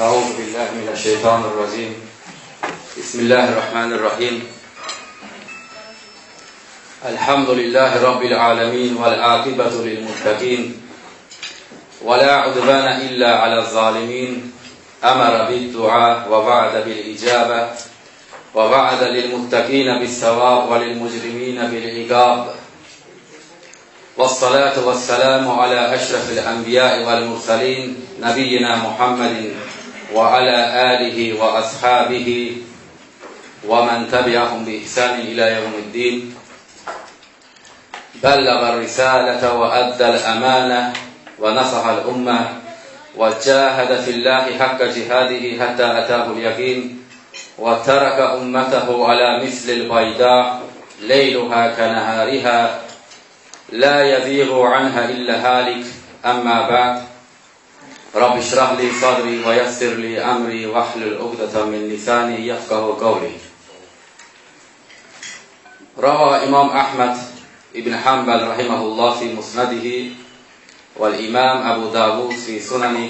أعوذ بالله من الشيطان الرجيم. بسم الله الرحمن الرحيم. الحمد لله رب العالمين والعاقبة للمتقين. ولا عدوان إلا على الظالمين. أمر بالدعاء ووعد بالإجابة. ووعد للمتقين بالثواب وللمجرمين بالعقاب. والصلاة والسلام على أشرف الأنبياء والمرسلين نبينا محمد وعلى آله وأصحابه ومن تبعهم بإحسان إلى يوم الدين. بلغ الرسالة وأدى الأمانة ونصح الأمة وجاهد في الله حق جهاده حتى أتاه اليقين وترك أمته على مثل البيضاء ليلها كنهارها لا يزيغ عنها إلا هالك. أما بعد رب اشرح لي صدري ويسر لي أمري واحلل عقدة من لساني يفقه قولي. روى إمام أحمد ابن حنبل رحمه الله في مسنده والإمام أبو داود في سننه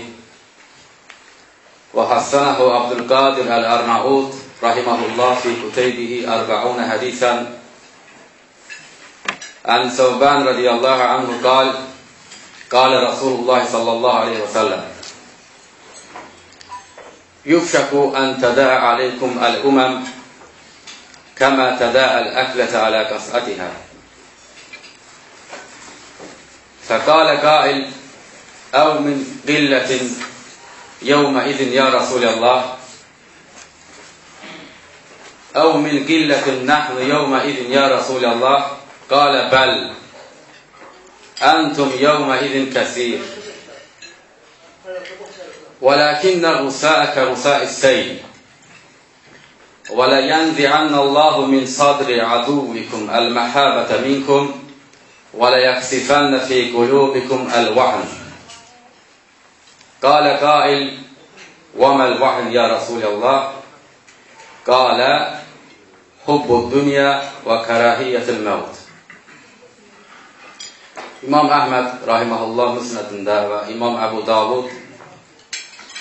وحسنه عبد القادر الأرناؤوط رحمه الله في كتيبه أربعون حديثا عن ثوبان رضي الله عنه قال قال رسول الله صلى الله عليه وسلم يفشك أن تداعى عليكم الأمم كما تداعى الأكلة على قصعتها. فقال قائل أو من قلة يومئذ يا رسول الله أو من قلة نحن يومئذ يا رسول الله قال بل أنتم يومئذ كثير. ولكن الرساء كرساء السيل. ولينزعن الله من صدر عدوكم المحابة منكم وليكسفن في قلوبكم الوعن قال قائل وما الوعن يا رسول الله؟ قال حب الدنيا وكراهية الموت. İmam Əhməd rahiməhullah müsnədində və İmam Əbu Davud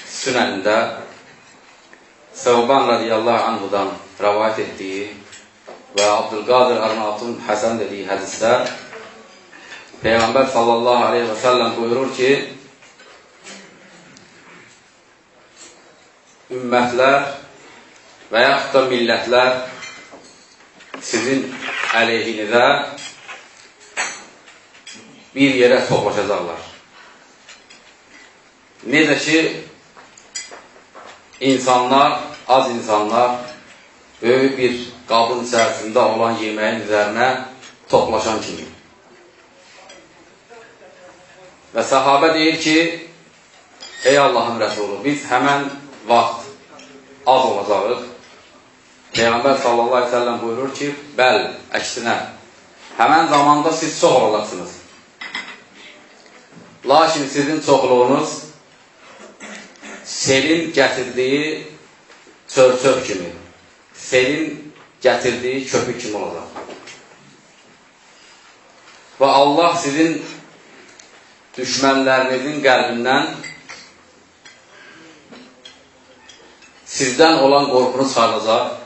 sünənində Səvban radiyallahu anhudan rəvayət etdiyi və Abdülqadir Arnautun Həsən dediyi hədisdə Peyğəmbər sallallahu aleyhi və səlləm buyurur ki, ümmətlər və yaxud da millətlər sizin əleyhinizə bir yerə toplaşacaqlar. Necə ki, insanlar, az insanlar böyük bir qabın içərisində olan yeməyin üzərinə toplaşan kimi. Və sahabə deyir ki, ey Allahın rəsulu, biz həmən vaxt az olacaqıq. Peyğəmbər sallallahu aleyhi ve sellem buyurur ki, bəl, əksinə, həmən zamanda siz çox olacaqsınız. Lakin sizin çoxluğunuz selin gətirdiyi çör-çöp kimi, selin gətirdiyi köpük kimi olacaq. Və Allah sizin düşmənlərinizin qəlbindən sizdən olan qorxunu çıxaracaq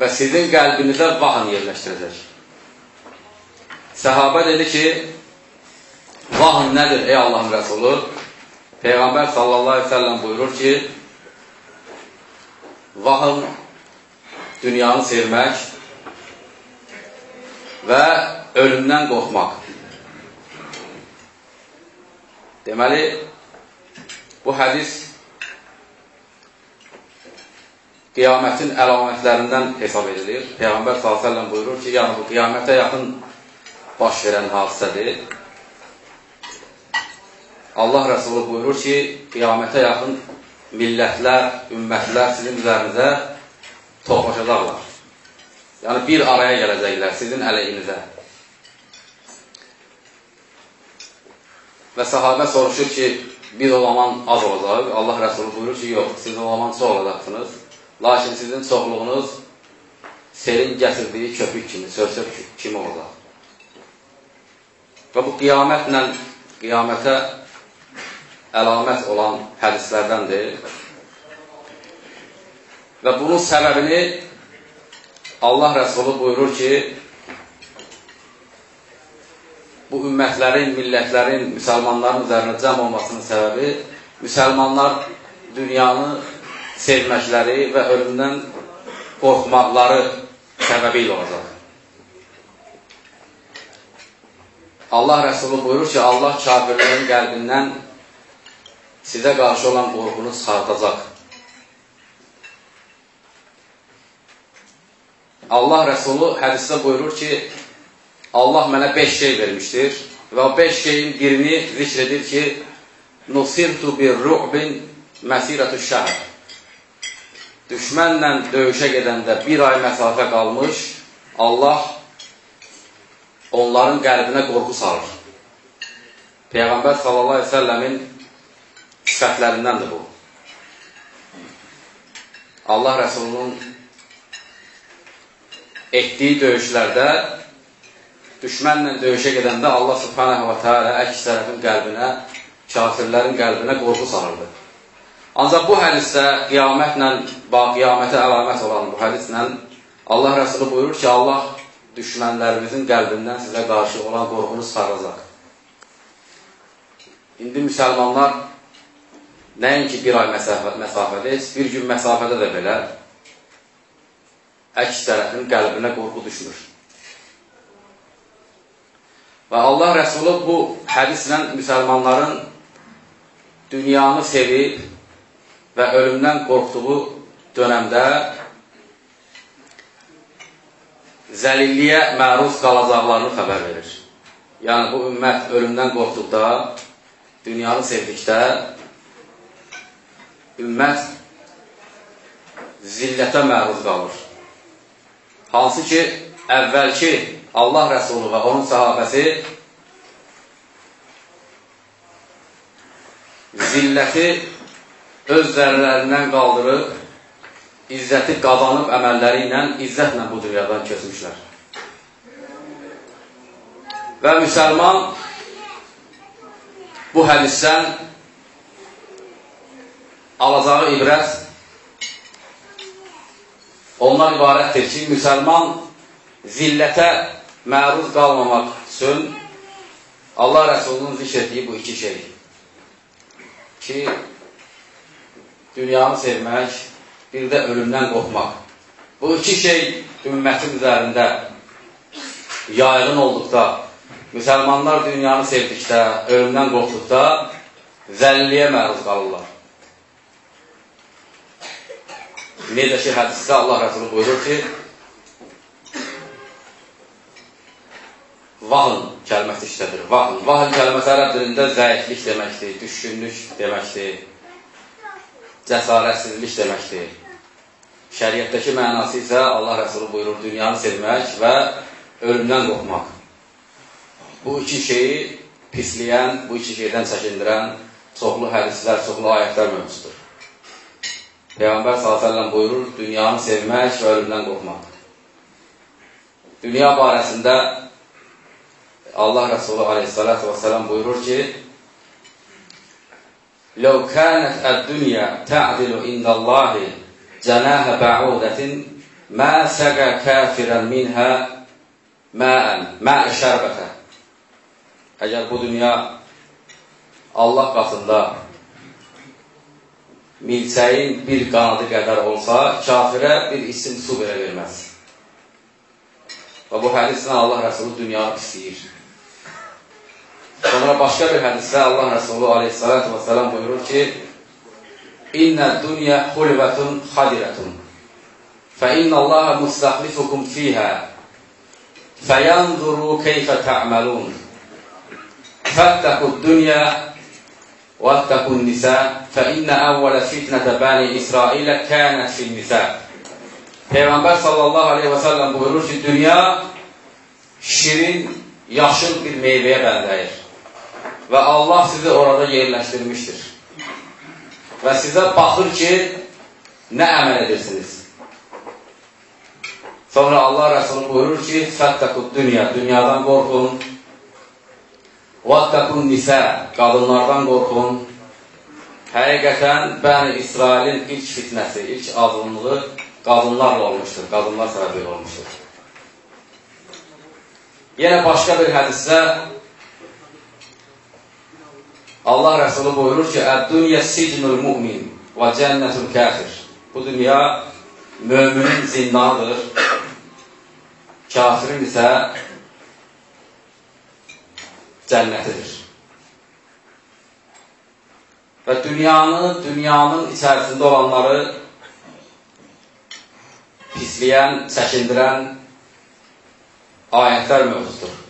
və sizin qəlbinizə vahan yerləşdirəcək. Səhabə dedi ki, vahan nədir ey Allahın Rəsulu? Peyğəmbər sallallahu aleyhi ve sellem buyurur ki, vahan dünyanı sevmək və ölümdən qorxmaq. Deməli, bu hədis qiyamətin əlamətlərindən hesab edilir. Peyğəmbər s.ə.v buyurur ki, yəni bu qiyamətə yaxın baş verən hadisədir. Allah Rəsulü buyurur ki, qiyamətə yaxın millətlər, ümmətlər sizin üzərinizə toplaşacaqlar. Yəni, bir araya gələcəklər sizin əleyhinizə. Və sahabə soruşur ki, biz o zaman az olacaq. Allah Rəsulü buyurur ki, yox, siz o zaman çox olacaqsınız. Lakin sizin çoxluğunuz selin gətirdiyi köpük kimi, sörsök kimi olacaq. Və bu qiyamətlə qiyamətə əlamət olan hədislərdəndir. Və bunun səbəbini Allah Rəsulu buyurur ki, bu ümmətlərin, millətlərin, müsəlmanların üzərində cəm olmasının səbəbi müsəlmanlar dünyanı sevməkləri və ölümdən qorxmaqları səbəbi ilə olacaq. Allah Rəsulu buyurur ki, Allah kafirlərin qəlbindən sizə qarşı olan qorxunu çıxartacaq. Allah Rəsulu hədisdə buyurur ki, Allah mənə beş şey vermişdir və o beş şeyin birini zikr edir ki, Nusirtu bir ru'bin məsirətü şəhər. Düşmənlə döyüşə gedəndə bir ay məsafə qalmış, Allah onların qəlbinə qorxu salır. Peyğəmbər sallallahu aleyhi ve səlləmin sifətlərindəndir bu. Allah Rəsulunun etdiyi döyüşlərdə düşmənlə döyüşə gedəndə Allah subhanahu wa ta'ala əks tərəfin qəlbinə, kafirlərin qəlbinə qorxu salırdı. Ancaq bu hədisdə qiyamətlə, qiyamətə əlamət olan bu hədislə Allah Rəsulü buyurur ki, Allah düşmənlərimizin qəlbindən sizə qarşı olan qorxunu sarılacaq. İndi müsəlmanlar nəinki bir ay məsafə, məsafədə, bir gün məsafədə də belə əks tərəfin qəlbinə qorxu düşmür. Və Allah Rəsulü bu hədislə müsəlmanların dünyanı sevib və ölümdən qorxduğu dönəmdə zəlilliyə məruz qalacaqlarını xəbər verir. Yəni, bu ümmət ölümdən qorxduqda, dünyanı sevdikdə, ümmət zillətə məruz qalır. Hansı ki, əvvəlki Allah Rəsulu və onun sahabəsi zilləti öz zərrələrindən qaldırıb, izzəti qazanıb əməlləri ilə izzətlə bu dünyadan keçmişlər. Və müsəlman bu hədisdən alacağı ibrət ondan ibarətdir ki, müsəlman zillətə məruz qalmamaq üçün Allah Rəsulunun zikr etdiyi bu iki şey ki, dünyanı sevmək, bir də ölümdən qorxmaq. Bu iki şey ümmətin üzərində yaygın olduqda, müsəlmanlar dünyanı sevdikdə, ölümdən qorxduqda zəlliyə məruz qalırlar. Necə ki, hədisdə Allah Rəsulü buyurur ki, vahın kəlməsi işlədir. Vahın. Vahın kəlməsi ərəb dilində zəiflik deməkdir, düşkünlük deməkdir, cəsarətsizlik deməkdir. Şəriətdəki mənası isə Allah Rəsulü buyurur, dünyanı sevmək və ölümdən qorxmaq. Bu iki şeyi pisləyən, bu iki şeydən çəkindirən çoxlu hədislər, çoxlu ayətlər mövzudur. Peyğəmbər s.ə.v buyurur, dünyanı sevmək və ölümdən qorxmaq. Dünya barəsində Allah Rəsulü aleyhissalatu vesselam buyurur ki, لو كانت الدنيا تعدل عند الله cənaha bəudatin mə səqə kafirən minhə məən, mə şərbətə. Əgər bu dünya Allah qatında milçəyin bir qanadı qədər olsa, kafirə bir isim su belə verməz. Və bu hədislə Allah Rəsulü dünyanı istəyir. Sonra başqa bir hədisdə Allah Rəsulü aleyhissalatü və sələm buyurur ki, İnnə dünya xulvətun xadirətun fə innəllaha müstəxlifukum fiyhə fəyanzuru keyfə tə'məlun fəttəqud dünya vəttəqun nisə fə innə əvvələ fitnətə bəni İsrailə kənət fil nisə Peyğəmbər sallallahu aleyhi və səlləm buyurur ki, dünya şirin, yaşıl bir meyvəyə bəndəyir və Allah sizi orada yerləşdirmişdir. Və sizə baxır ki, nə əməl edirsiniz. Sonra Allah Rəsulü buyurur ki, Fəttəqud dünya, dünyadan qorxun, Vattəqun nisə, qadınlardan qorxun, həqiqətən Bəni İsrailin ilk fitnəsi, ilk azınlığı qadınlarla olmuşdur, qadınlar səbəbilə olmuşdur. Yenə başqa bir hədisdə Allah Rəsulü buyurur ki, Əd-dünya sicnul mu'min və cənnətul kafir. Bu dünya müminin zindanıdır, kafirin isə cənnətidir. Və dünyanı, dünyanın içərisində olanları pisləyən, çəkindirən ayətlər mövzudur.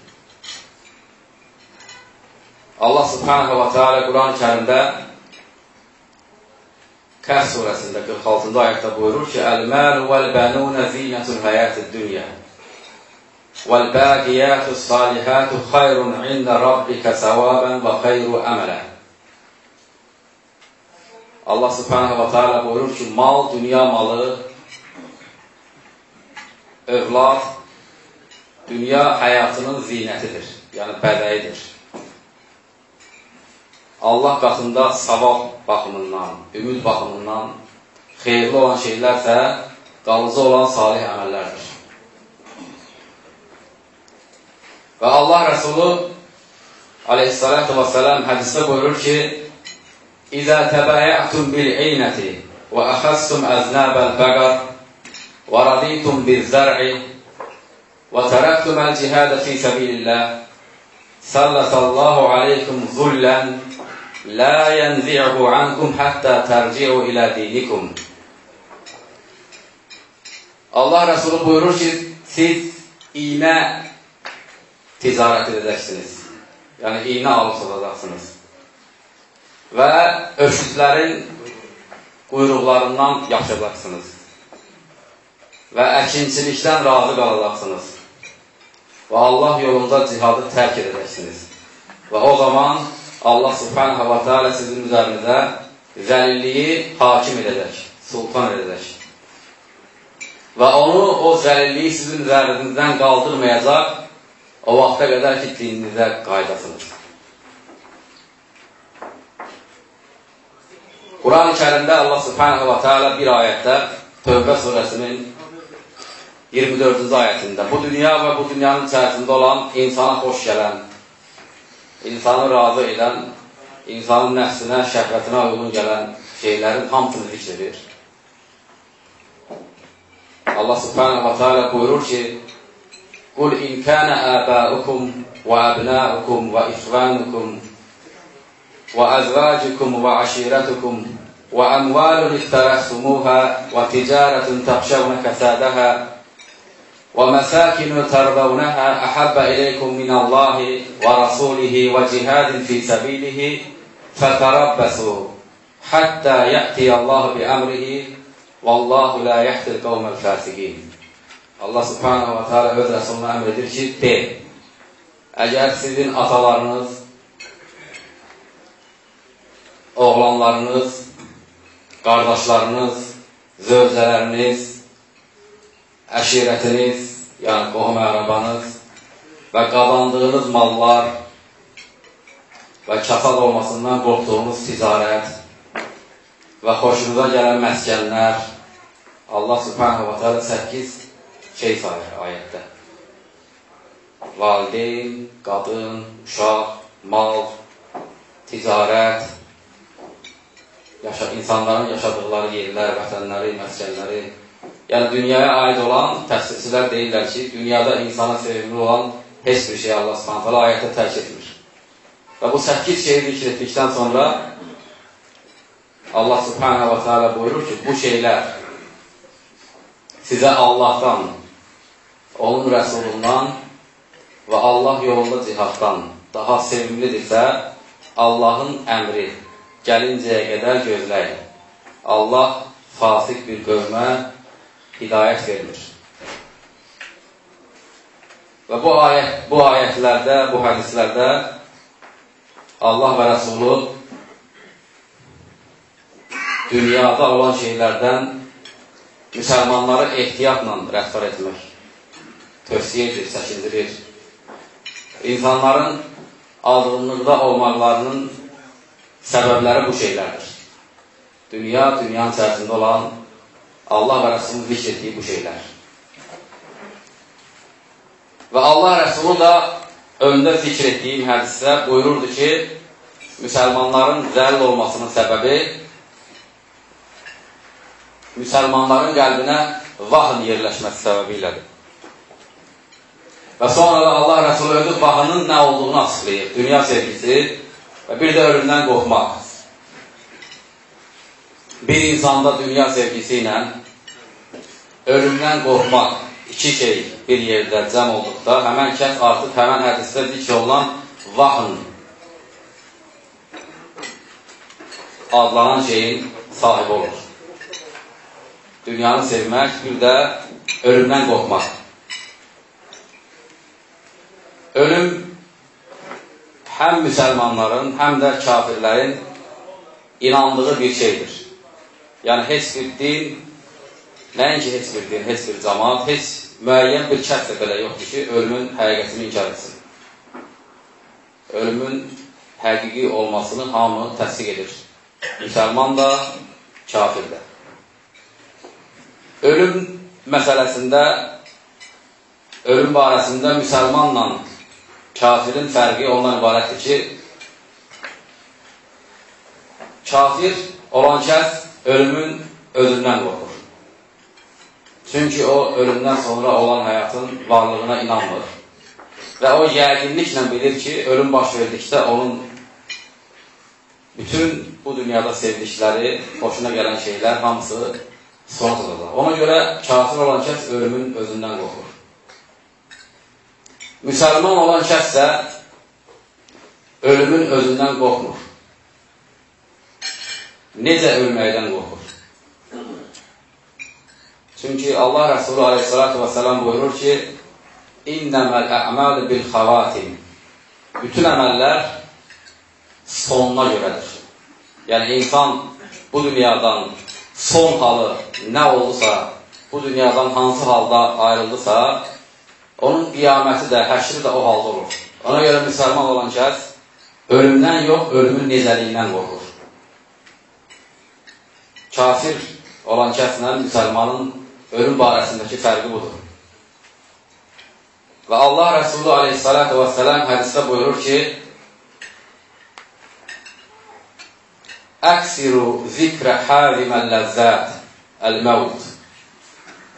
Allah subhanahu wa ta'ala Quran-ı kərimdə Kəhs surəsində 46-cı ayətdə buyurur ki, Əl-məl vəl-bənunə zinətul həyətid dünya vəl-bəqiyyətü salihətü xayrun ində rabbikə səvabən və xeyru əmələ Allah subhanahu wa ta'ala buyurur ki, mal, dünya malı, övlad, dünya həyatının zinətidir, yəni bədəyidir. Allah qatında savab baxımından, ümid baxımından xeyirli olan şeylərsə qalıcı olan salih əməllərdir. Və Allah Rəsulu aleyhissalatu və sələm hədisdə buyurur ki, İzə təbəyətum bil-eynəti və əxəssum əznəbəl bəqar və raditum bil-zər'i və tərəktum əl-cihadə fi səbilillah sallallahu aleykum zullən la yənzi'hu ankum həttə tərci'u ilə dinikum. Allah Rəsulü buyurur ki, siz iynə ticarət edəcəksiniz. Yəni, iynə alıb satacaqsınız və öküzlərin quyruqlarından yapışacaqsınız və əkinçilikdən razı qalacaqsınız və Allah yolunda cihadı tərk edəcəksiniz. Və o zaman Allah subhanahu wa ta'ala sizin üzərinizə zəlilliyi hakim edəcək, sultan edəcək və onu, o zəlilliyi sizin üzərinizdən qaldırmayacaq o vaxta qədər ki, dininizə qaydasınız. Quran-ı kərimdə Allah subhanahu wa ta'ala bir ayətdə Tövbə surəsinin 24-cü ayətində bu dünya və bu dünyanın içərisində olan insana xoş gələn, insanı razı edən, insanın nəfsinə, şəhvətinə uyğun gələn şeylərin hamısını zikr edir. Allah subhanahu wa ta'ala buyurur ki Qul in kana aba'ukum wa abna'ukum wa ikhwanukum وأزواجكم وعشيرتكم وأموال اقترفتموها وتجارة تخشون كسادها ومساكن ترضونها أحب إليكم من الله ورسوله وجهاد في سبيله فتربصوا حتى يأتي الله بأمره والله لا يحتي القوم الفاسقين Allah subhanahu wa ta'ala öz Resuluna əmr edir ki, de, əgər sizin atalarınız, oğlanlarınız, qardaşlarınız, zövcələriniz, əşirətiniz, yəni qohum ərabanız və qazandığınız mallar və kasad olmasından qorxduğunuz ticarət və xoşunuza gələn məskənlər Allah subhanahu wa ta'ala 8 şey sayır ayətdə. Valideyn, qadın, uşaq, mal, ticarət, yaşa insanların yaşadıqları yerlər, vətənləri, məskənləri, yəni dünyaya aid olan təfsirçilər deyirlər ki, dünyada insana sevimli olan heç bir şey Allah subhanətələ ayətdə tərk etmir. Və bu 8 şeyi zikr etdikdən sonra Allah teala buyurur ki, bu şeylər sizə Allahdan, onun rəsulundan və Allah yolunda cihaddan daha sevimlidirsə, Allahın əmri gəlincəyə qədər gözləyin. Allah fasik bir qövmə hidayət vermir. Və bu, ayət, bu ayətlərdə, bu hədislərdə Allah və Rəsulu dünyada olan şeylərdən müsəlmanları ehtiyatla rəftar etmək tövsiyə edir, çəkindirir. İnsanların aldığınlıqda olmaqlarının səbəbləri bu şeylərdir. Dünya, dünyanın içərisində olan Allah və Rəsulun zikr etdiyi bu şeylər. Və Allah Rəsulu da öndə zikr etdiyim hədisdə buyururdu ki, müsəlmanların zəlil olmasının səbəbi müsəlmanların qəlbinə vahn yerləşməsi səbəbi ilədir. Və sonra da Allah Rəsulü özü vahının nə olduğunu açıqlayır. Dünya sevgisi və bir də ölümdən qorxmaq. Bir insanda dünya sevgisi ilə ölümdən qorxmaq iki şey bir yerdə cəm olduqda həmən kəs artıq həmən hədisdə zikr olunan vahn adlanan şeyin sahibi olur. Dünyanı sevmək, bir də ölümdən qorxmaq. Ölüm həm müsəlmanların, həm də kafirlərin inandığı bir şeydir. Yəni, heç bir din, nəinki heç bir din, heç bir camaat, heç müəyyən bir kəs də belə yoxdur ki, ölümün həqiqətini inkar etsin. Ölümün həqiqi olmasını hamı təsdiq edir. Müsəlman da, kafir də. Ölüm məsələsində, ölüm barəsində müsəlmanla kafirin fərqi ondan ibarətdir ki, kafir olan kəs ölümün özündən qorxur. Çünki o, ölümdən sonra olan həyatın varlığına inanmır. Və o yəqinliklə bilir ki, ölüm baş verdikdə onun bütün bu dünyada sevdikləri, xoşuna gələn şeylər hamısı son tutacaq. Ona görə kafir olan kəs ölümün özündən qorxur. Müsəlman olan kəs də ölümün özündən qorxmur. Necə ölməkdən qorxur? Çünki Allah Rəsulü aleyhissalatü vesselam buyurur ki, İnnəməl əməl bil xavatim. Bütün əməllər sonuna görədir. Yəni, insan bu dünyadan son halı nə oldusa, bu dünyadan hansı halda ayrıldısa, onun qiyaməti də, həşri də o halda olur. Ona görə müsəlman olan kəs ölümdən yox, ölümün necəliyindən qorxur. Kafir olan kəslə müsəlmanın ölüm barəsindəki fərqi budur. Və Allah Rəsulü aleyhissalatu və sələm hədisdə buyurur ki, Əksiru zikrə hərimən ləzzət əl-məvd.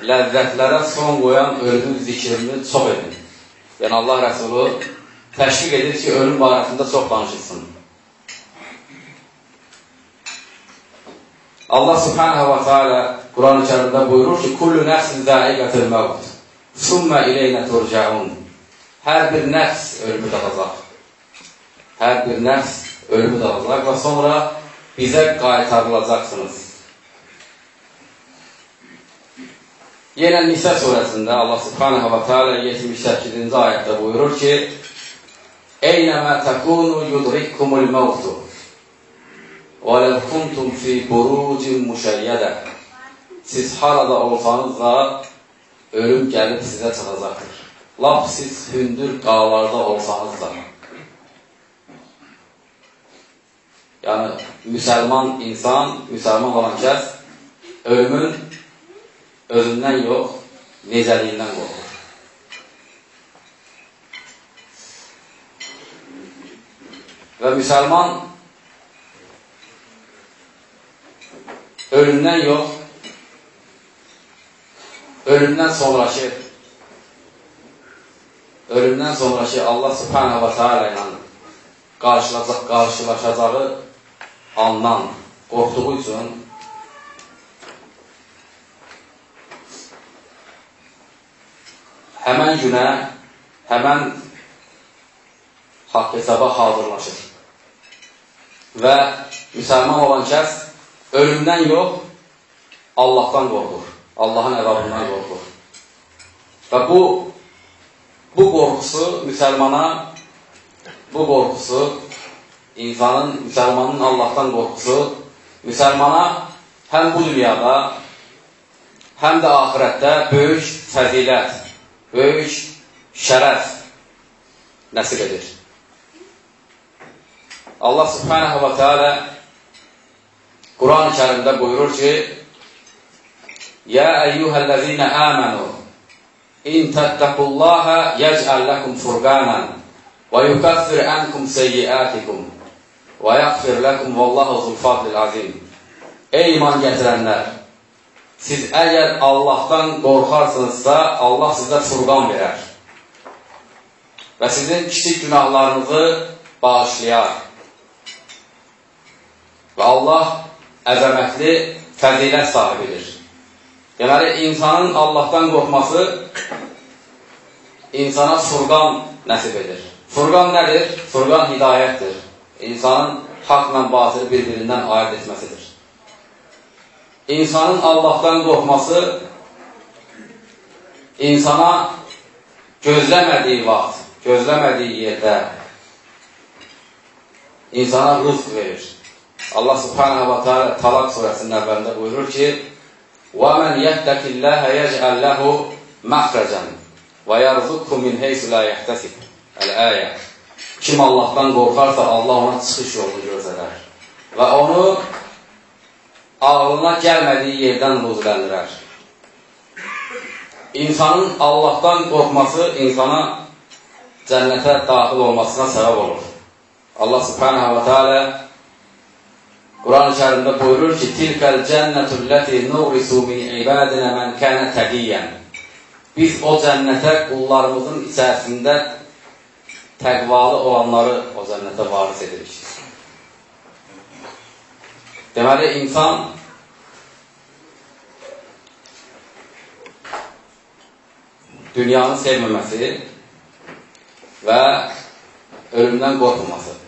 Ləzzətlərə son qoyan ölümün zikrini çox edin. Yəni Allah Rəsulu təşviq edir ki, ölüm barəsində çox danışılsın. Allah Subhanahu wa Taala Quran-ı Kərimdə buyurur ki: "Kullu nəfsin zaiqatul maut. Summa ileynə turcaun." Hər bir nəfs ölümü dadacaq. Hər bir nəfs ölümü dadacaq və sonra bizə qaytarılacaqsınız. Yenə Nisə surəsində Allah subhanahu wa ta'ala 78-ci ayətdə buyurur ki, Eynəmə təkunu yudrikkumul məvtu və ləv kuntum fi burucin müşəyyədə Siz harada olsanız da ölüm gəlib sizə çıxacaqdır. Lap siz hündür qağlarda olsanız da. Yəni, müsəlman insan, müsəlman olan kəs ölümün özündən yox, necəliyindən qorxur. Və müsəlman ölümdən yox, ölümdən sonraki ölümdən sonraki Allah subhanahu wa ta'ala ilə qarşılaşacağı andan qorxduğu üçün həmən günə, həmən haqq hesaba hazırlaşır. Və müsəlman olan kəs ölümdən yox, Allahdan qorxur. Allahın əvabından qorxur. Və bu, bu qorxusu müsəlmana, bu qorxusu insanın, müsəlmanın Allahdan qorxusu müsəlmana həm bu dünyada, həm də ahirətdə böyük fəzilət, böyük şərəf nəsib edir. Allah subhanahu wa ta'ala Quran-ı kərimdə buyurur ki, Yə əyyuhəl-ləzinə əmənu İn təttəqullaha yəcəl ləkum furqanan və yukaffir ənkum seyyiətikum və yəqfir ləkum vallahu zulfadlil azim. Ey iman gətirənlər! Siz əgər Allahdan qorxarsınızsa, Allah sizə furqan verər və sizin kiçik günahlarınızı bağışlayar. Və Allah əzəmətli fəzilət sahibidir. Deməli, insanın Allahdan qorxması insana furqan nəsib edir. Furqan nədir? Furqan hidayətdir. İnsanın haqla batili bir-birindən ayırt etməsidir. İnsanın Allahdan qorxması insana gözləmədiyi vaxt, gözləmədiyi yerdə insana rızq verir. Allah subhanahu wa ta'ala Talaq surəsinin əvvəlində buyurur ki, وَمَنْ يَتَّكِ اللّٰهَ يَجْعَلْ لَهُ مَخْرَجًا وَيَرْزُقْهُ مِنْ حَيْثُ لَا يَحْتَسِبُ Əl-əyə Kim Allahdan qorxarsa, Allah ona çıxış yolunu göstərər və onu ağlına gəlmədiyi yerdən ruzləndirər. İnsanın Allahdan qorxması insana cənnətə daxil olmasına səbəb olur. Allah subhanahu wa ta'ala Quran-ı kərimdə buyurur ki, Tilkəl cənnətülləti nurisu min ibadinə mən kənə təqiyyən. Biz o cənnətə qullarımızın içərisində təqvalı olanları o cənnətə varis edirik. Deməli, insan dünyanı sevməməsi və ölümdən qorxmaması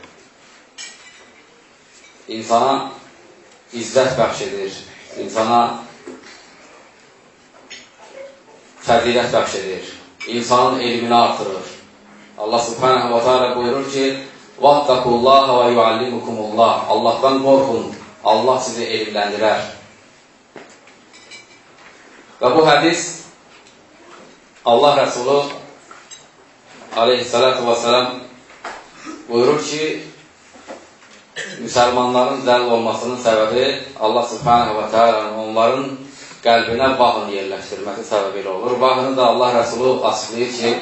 insana izzət bəxş edir, insana fəzilət bəxş edir, insanın elmini artırır. Allah subhanahu wa ta'ala buyurur ki, وَاتَّقُوا اللّٰهَ وَيُعَلِّمُكُمُ اللّٰهِ Allahdan qorxun, Allah sizi elmləndirər. Və bu hədis Allah Rəsulu aleyhissalatu və sələm buyurur ki, müsəlmanların zəll olmasının səbəbi Allah subhanahu və teala onların qəlbinə vahın yerləşdirməsi səbəbi ilə olur. Vahını da Allah Rəsulu açıqlayır ki,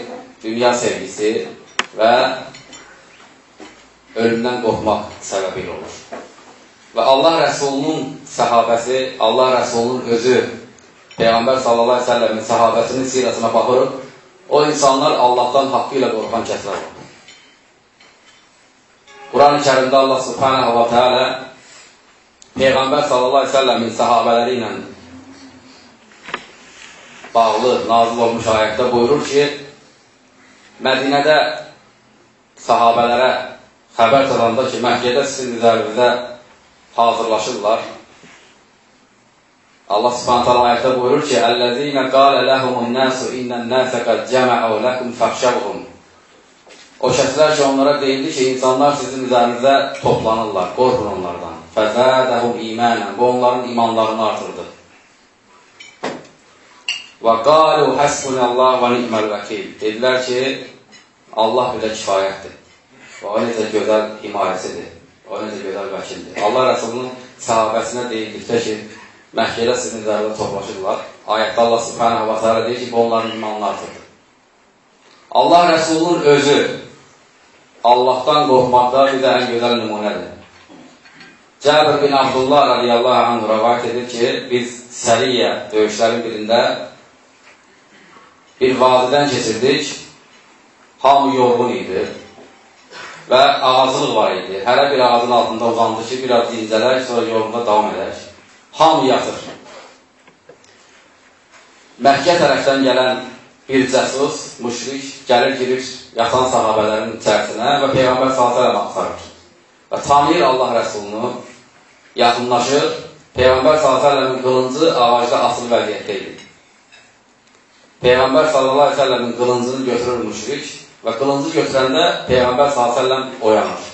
dünya sevgisi və ölümdən qorxmaq səbəbi ilə olur. Və Allah Rəsulunun səhabəsi, Allah Rəsulunun özü, Peyğəmbər sallallahu aleyhi ve sellemin səhabəsinin sirasına baxırıq, o insanlar Allahdan haqqı ilə qorxan kəslər olur. Quran-ı kərimdə Allah subhanahu wa ta'ala Peyğəmbər sallallahu aleyhi ve sellemin sahabələri ilə bağlı, nazil olmuş ayətdə buyurur ki, Mədinədə sahabələrə xəbər çalanda ki, Məkkədə sizin üzərinizdə hazırlaşırlar. Allah subhanahu ta'ala ayətdə buyurur ki, Əl-ləzīnə qalə ləhumun nəsu innən nəsə qəd cəmə'u ləkum fəxşəvhum O şəxslər ki, onlara deyildi ki, insanlar sizin üzərinizə toplanırlar, qorxun onlardan. Fəzədəhum imanən, bu onların imanlarını artırdı. Və qalu həsbunəllah və ni'məl vəkil. Dedilər ki, Allah bilə kifayətdir. Və o necə gözəl himayəsidir. O necə gözəl vəkildir. Allah Rəsulunun sahabəsinə deyildikdə ki, Məkkədə sizin üzərində toplaşırlar. Ayətdə Allah subhanahu wa ta'ala deyir ki, bu onların imanını artırdı. Allah Rəsulunun özü Allahdan qorxmaqda bir də ən gözəl nümunədir. Cəbir bin Abdullah radiyallahu anh rəvayət edir ki, biz Səriyyə döyüşlərin birində bir vadidən keçirdik, hamı yorğun idi və ağaclıq var idi. Hərə bir ağacın altında uzandı ki, biraz dincələr, sonra yorğunda davam edək. Hamı yatır. Məkkə tərəfdən gələn bir cəsus, müşrik gəlir, girir yatan sahabələrin içərisinə və Peyğəmbər s.ə.v axtarır. Və tanıyır Allah Rəsulunu, yaxınlaşır, Peyğəmbər s.ə.v-in qılıncı ağacda asılı vəziyyətdə idi. Peyğəmbər s.ə.v-in qılıncını götürür müşrik və qılıncı götürəndə Peyğəmbər s.ə.v oyanır.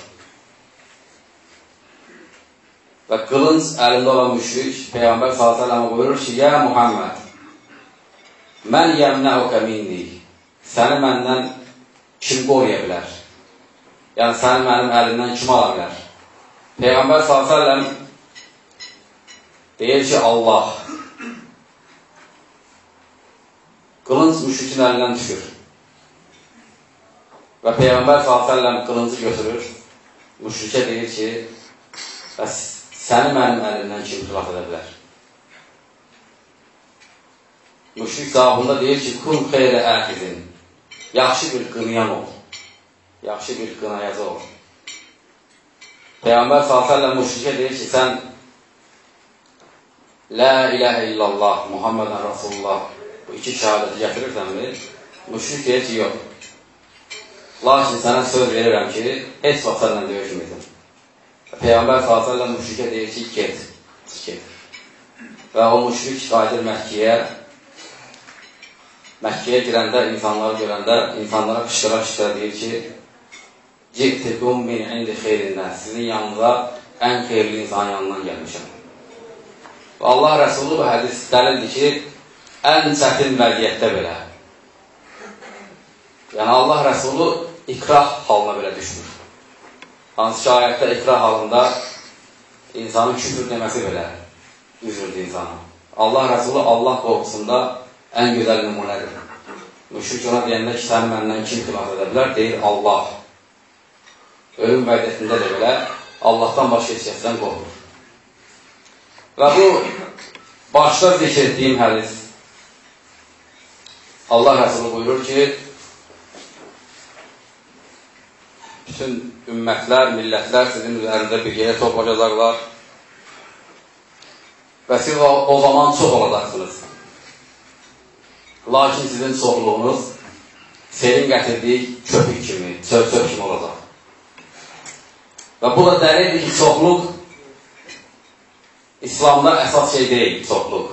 Və qılınc əlində olan müşrik Peyğəmbər s.ə.v buyurur ki, Yə Muhammed, Mən yəmnəuqə minni. Səni məndən kim qoruya bilər? Yəni, səni mənim əlimdən kim ala bilər? Peyğəmbər s.ə.v deyir ki, Allah. Qılınc müşrikin əlindən düşür. Və Peyğəmbər s.ə.v qılıncı götürür, müşrikə deyir ki, bəs səni mənim əlimdən kim xilas edə bilər? Müşrik cavabında deyir ki, kun xeyrə əkizin, yaxşı bir qınayan ol, yaxşı bir qınayacı ol. Peyğəmbər s.ə.v müşrikə deyir ki, sən Lə iləhə illallah, Muhammedən Rasulullah bu iki şəhadəti gətirirsənmi? Müşrik deyir ki, yox. Lakin sənə söz verirəm ki, heç vaxt sənlə döyüşməyəcəm. Peyğəmbər s.ə.v müşrikə deyir ki, get, get. Və o müşrik qayıdır Məhkiyə. Məhkiyə girəndə, insanları görəndə, insanlara qışqıra-qışqıra deyir ki, Ciktikum min indi xeyrindən. Sizin yanınıza ən xeyirli insan yanından gəlmişəm. Və Allah Rəsulü bu hədis dəlildir ki, ən çətin vəziyyətdə belə. Yəni Allah Rəsulü ikrah halına belə düşmür. Hansı ki, ayətdə ikrah halında insanın küfür deməsi belə üzürdü insana. Allah Rəsulü Allah qorxusunda ən gözəl nümunədir. Müşrik ona deyəndə ki, səni məndən kim xilas edə bilər? Deyir Allah. Ölüm vəhdətində də belə Allahdan başqa heç kəsdən qorxur. Və bu başda zikr etdiyim hədis Allah Rəsulü buyurur ki, bütün ümmətlər, millətlər sizin üzərində bir yerə toplaşacaqlar və siz o, o zaman çox olacaqsınız. Lakin sizin çoxluğunuz selin gətirdiyi köpük kimi, çöp-çöp kimi olacaq. Və bu da dəlildir ki, çoxluq İslamda əsas şey deyil, çoxluq.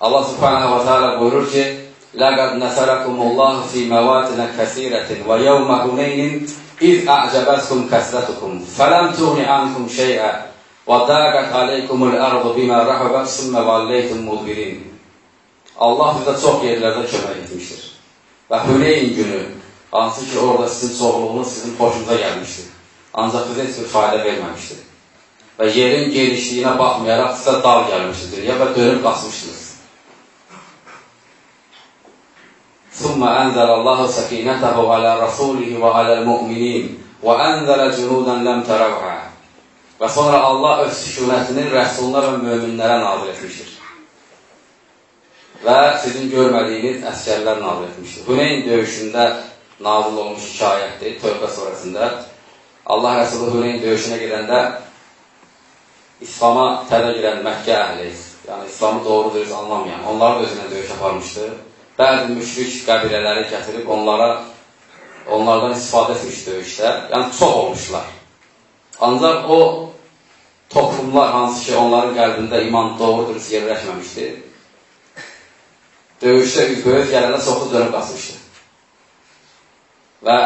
Allah subhanahu wa ta'ala buyurur ki, لَقَدْ نَسَرَكُمُ اللّٰهُ فِي مَوَاتِنَ كَثِيرَةٍ وَيَوْمَ هُنَيْنٍ إِذْ أَعْجَبَتْكُمْ كَسْرَتُكُمْ فَلَمْ تُغْنِ عَنْكُمْ شَيْئًا وَضَاقَتْ عَلَيْكُمُ الْأَرْضُ بِمَا رَحَبَتْ ثُمَّ وَلَّيْتُمْ مُدْبِرِينَ Allah bizə çox yerlərdə kömək etmişdir. Və Hüneyn günü, hansı ki orada sizin çoxluğunuz sizin xoşunuza gəlmişdir. Ancaq bizə heç bir fayda verməmişdir. Və yerin genişliyinə baxmayaraq sizə dal gəlmişdir. Ya və dönüb qaçmışsınız. ثم أنزل الله سكينته على رسوله وعلى المؤمنين وأنزل جنودا لم تروها Və sonra Allah öz sükunətini rəsuluna və möminlərə nazil etmişdir. Və sizin görmədiyiniz əskərlər nazil etmişdir. Huneyn döyüşündə nazil olmuş şayətdir, Tövbə surəsində. Allah Rəsulü Hüneyn döyüşünə gedəndə İslama tədə girən Məkkə əhli, yəni İslamı doğru dürüst anlamayan, onların özünə döyüş aparmışdı. Bəzi müşrik qəbilələri gətirib onlara onlardan istifadə etmiş döyüşdə, yəni çox olmuşlar. Ancaq o toplumlar hansı ki, onların qəlbində iman doğru dürüst yerləşməmişdi, döyüşdə üzböyüz gələndə çoxu dönüb qaçmışdı. Və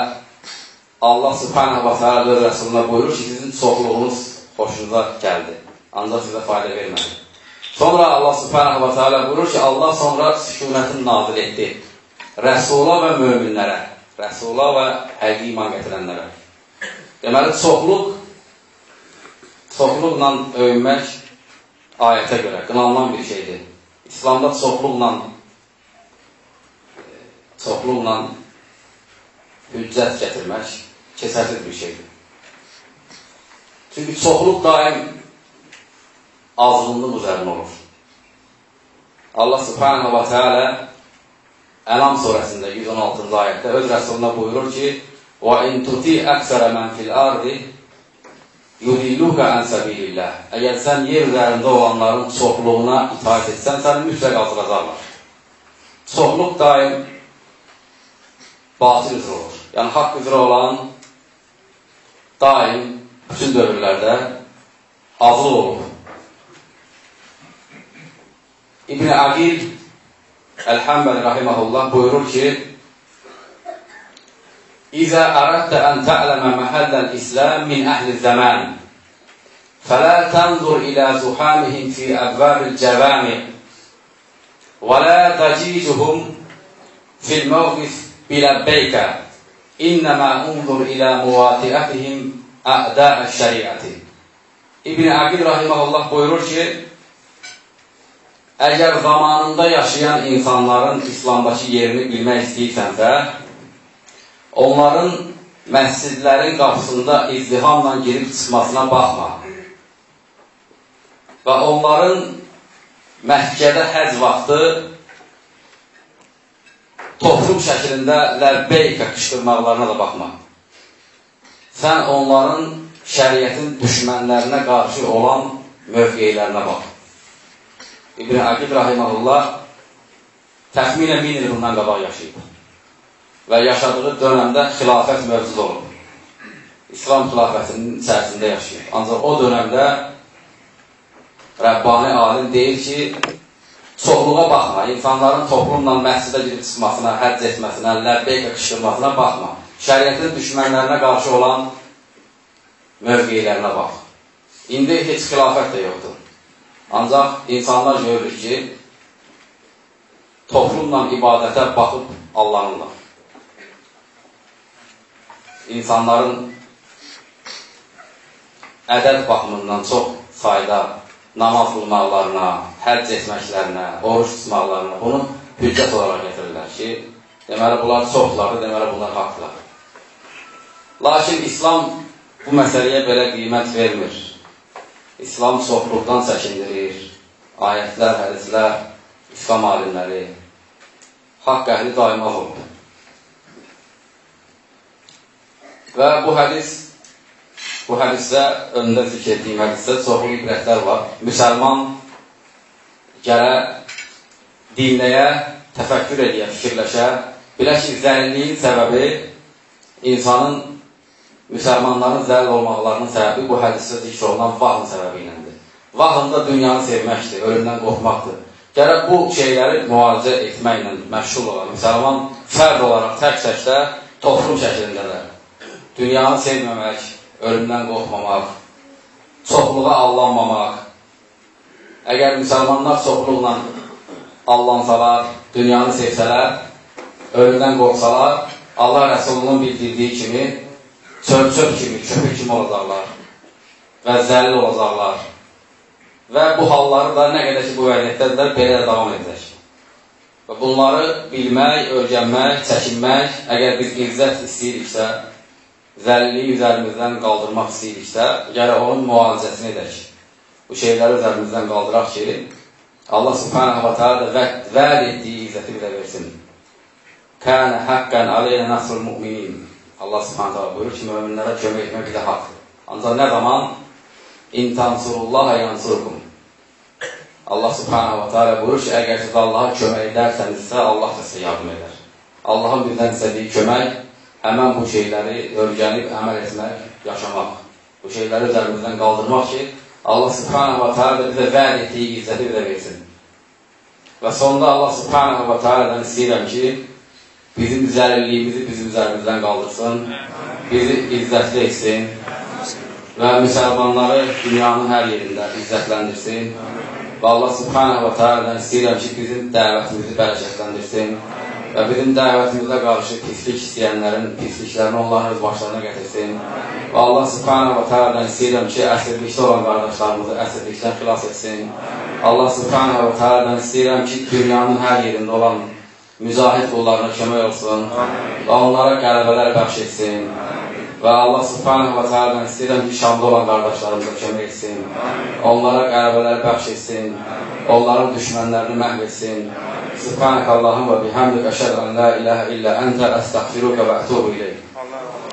Allah subhanahu wa ta'ala öz rəsuluna buyurur ki, sizin çoxluğunuz xoşunuza gəldi. Ancaq sizə fayda vermədi. Sonra Allah subhanahu wa ta'ala buyurur ki, Allah sonra sükunətini nazil etdi. Rəsula və möminlərə, rəsula və həqiqi iman gətirənlərə. Deməli, çoxluq, çoxluqla öyünmək ayətə görə qınanılan bir şeydir. İslamda çoxluqla çoxluqla hüccət gətirmək keçərsiz bir şeydir. Çünki çoxluq daim azlığın üzərində olur. Allah subhanahu wa ta'ala Ələm surəsində 116-cı ayətdə öz rəsuluna buyurur ki, وَاِنْ تُتِي أَكْسَرَ مَنْ فِي الْأَرْضِ يُدِلُّكَ عَنْ سَبِيلِ اللّٰهِ Əgər sən yer üzərində olanların çoxluğuna itaat etsən, səni mütləq azılacaqlar. Çoxluq daim batil üzrə olur. Yəni, haqq üzrə olan daim bütün dövrlərdə azıl olub. İbn-i Aqil Əl-Həmbəl rahiməhullah buyurur ki, İzə ərəddə ən tə'ləmə məhəlləl İslam min əhli zəmən fələ tənzur ilə zuhamihim fi əvvəbil cəvəmi və lə təcicuhum fil mövqif biləbbeyka İnnəmə unzur ilə muvatiətihim ə'də'ə şəriəti İbn Əqil Rahiməhullah buyurur ki, əgər zamanında yaşayan insanların İslamdakı yerini bilmək istəyirsənsə, onların məscidlərin qapısında izdihamla girib çıxmasına baxma. Və onların Məkkədə həc vaxtı toplum şəklində ləbbeyka qışqırmaqlarına da baxma. Sən onların şəriyyətin düşmənlərinə qarşı olan mövqeylərinə bax. İbn Aqib Rahiməhullah təxminən min il bundan qabaq yaşayıb və yaşadığı dönəmdə xilafət mövcud olub. İslam xilafətinin içərisində yaşayıb. Ancaq o dönəmdə Rəbbani alim deyir ki, çoxluğa baxma, insanların toplumla məscidə girib çıxmasına, həcc etməsinə, ləbbeyka qışqırmasına baxma. Şəriyyətin düşmənlərinə qarşı olan mövqeylərinə bax. İndi heç xilafət də yoxdur. Ancaq insanlar görür ki, toplumla ibadətə baxıb Allahınla. İnsanların ədəd baxımından çox sayda namaz qılmaqlarına, həcc etməklərinə, oruç tutmaqlarına bunu hüccət olaraq gətirirlər ki, deməli bunlar çoxlardır, deməli bunlar haqdır. Lakin İslam bu məsələyə belə qiymət vermir. İslam çoxluqdan çəkindirir. Ayətlər, hədislər, İslam alimləri haqq əhli daima olub. Və bu hədis Bu hədisdə, önündə zikr etdiyim hədisdə çoxlu ibrətlər var. Müsəlman gələ dinləyə, təfəkkür eləyə, fikirləşə, bilə ki, zəlilliyin səbəbi insanın, müsəlmanların zəlil olmaqlarının səbəbi bu hədisdə zikr olunan vahın səbəbi iləndir. Vahın da dünyanı sevməkdir, ölümdən qorxmaqdır. Gərək bu şeyləri müalicə etməklə məşğul olan müsəlman fərd olaraq tək-təkdə toplum şəklində də dünyanı sevməmək, ölümdən qorxmamaq, çoxluğa allanmamaq. Əgər müsəlmanlar çoxluqla allansalar, dünyanı sevsələr, ölümdən qorxsalar, Allah Rəsulunun bildirdiyi kimi çöp-çöp kimi, köpük kimi olacaqlar və zəlil olacaqlar. Və bu halları da nə qədər ki, bu vəziyyətdədirlər, belə davam edəcək. Və bunları bilmək, öyrənmək, çəkinmək, əgər biz izzət istəyiriksə, zəlilliyi üzərimizdən qaldırmaq istəyiriksə, gərək onun müalicəsini edək. Bu şeyləri üzərimizdən qaldıraq ki, Allah subhanahu wa ta'ala da vəd etdiyi izzəti bizə versin. Kənə həqqən aleyhə nəsrul müminin. Allah subhanahu ta'ala buyurur ki, müminlərə kömək etmək bizə haqdır. Ancaq nə zaman? İntansurullaha yansurkum. Allah subhanahu wa ta'ala buyurur ki, əgər siz Allaha kömək edərsənizsə, Allah da sizə yardım edər. Allahın bizdən istədiyi kömək həmən bu şeyləri öyrənib əməl etmək, yaşamaq, bu şeyləri üzərimizdən qaldırmaq ki, Allah subhanahu wa ta'ala bizə vəd etdiyi izzəti bizə versin. Və sonda Allah subhanahu wa ta'aladan istəyirəm ki, bizim zəlilliyimizi bizim üzərimizdən qaldırsın, bizi izzətli etsin və müsəlmanları dünyanın hər yerində izzətləndirsin. Və Allah subhanahu wa ta'aladan istəyirəm ki, bizim dəvətimizi bərəkətləndirsin və bizim dəvətimizə qarşı pislik istəyənlərin pisliklərini onların öz başlarına gətirsin. Və Allah subhanahu wa ta'aladan istəyirəm ki, əsirlikdə olan qardaşlarımızı əsirlikdən xilas etsin. Allah subhanahu wa ta'aladan istəyirəm ki, dünyanın hər yerində olan müzahid qullarına kömək olsun və onlara qələbələr bəxş etsin. Və Allah subhanahu wa ta'aladan istəyirəm ki, Şamda olan qardaşlarımıza kömək etsin. Onlara qələbələr bəxş etsin. Onların düşmənlərini məhv etsin. Subhanək Allahım və bihamdik əşəd ən la iləhə illə əntə əstəxfiruka və ətubu iləyik.